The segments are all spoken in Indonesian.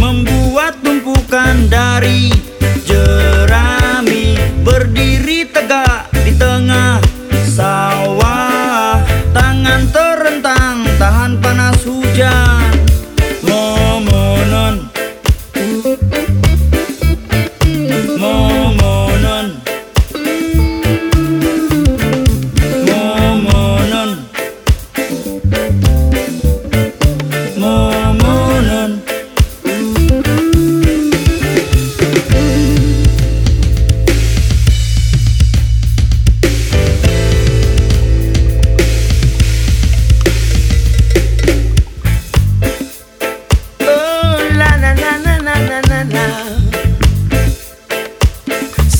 Membuat tumpukan dari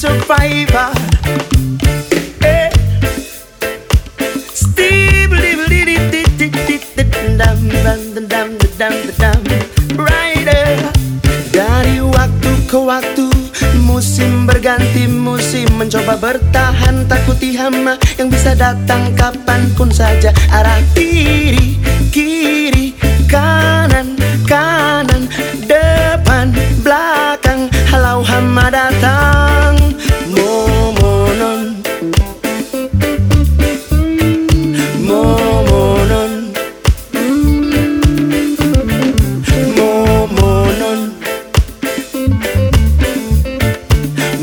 survivor. Datang.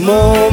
amor.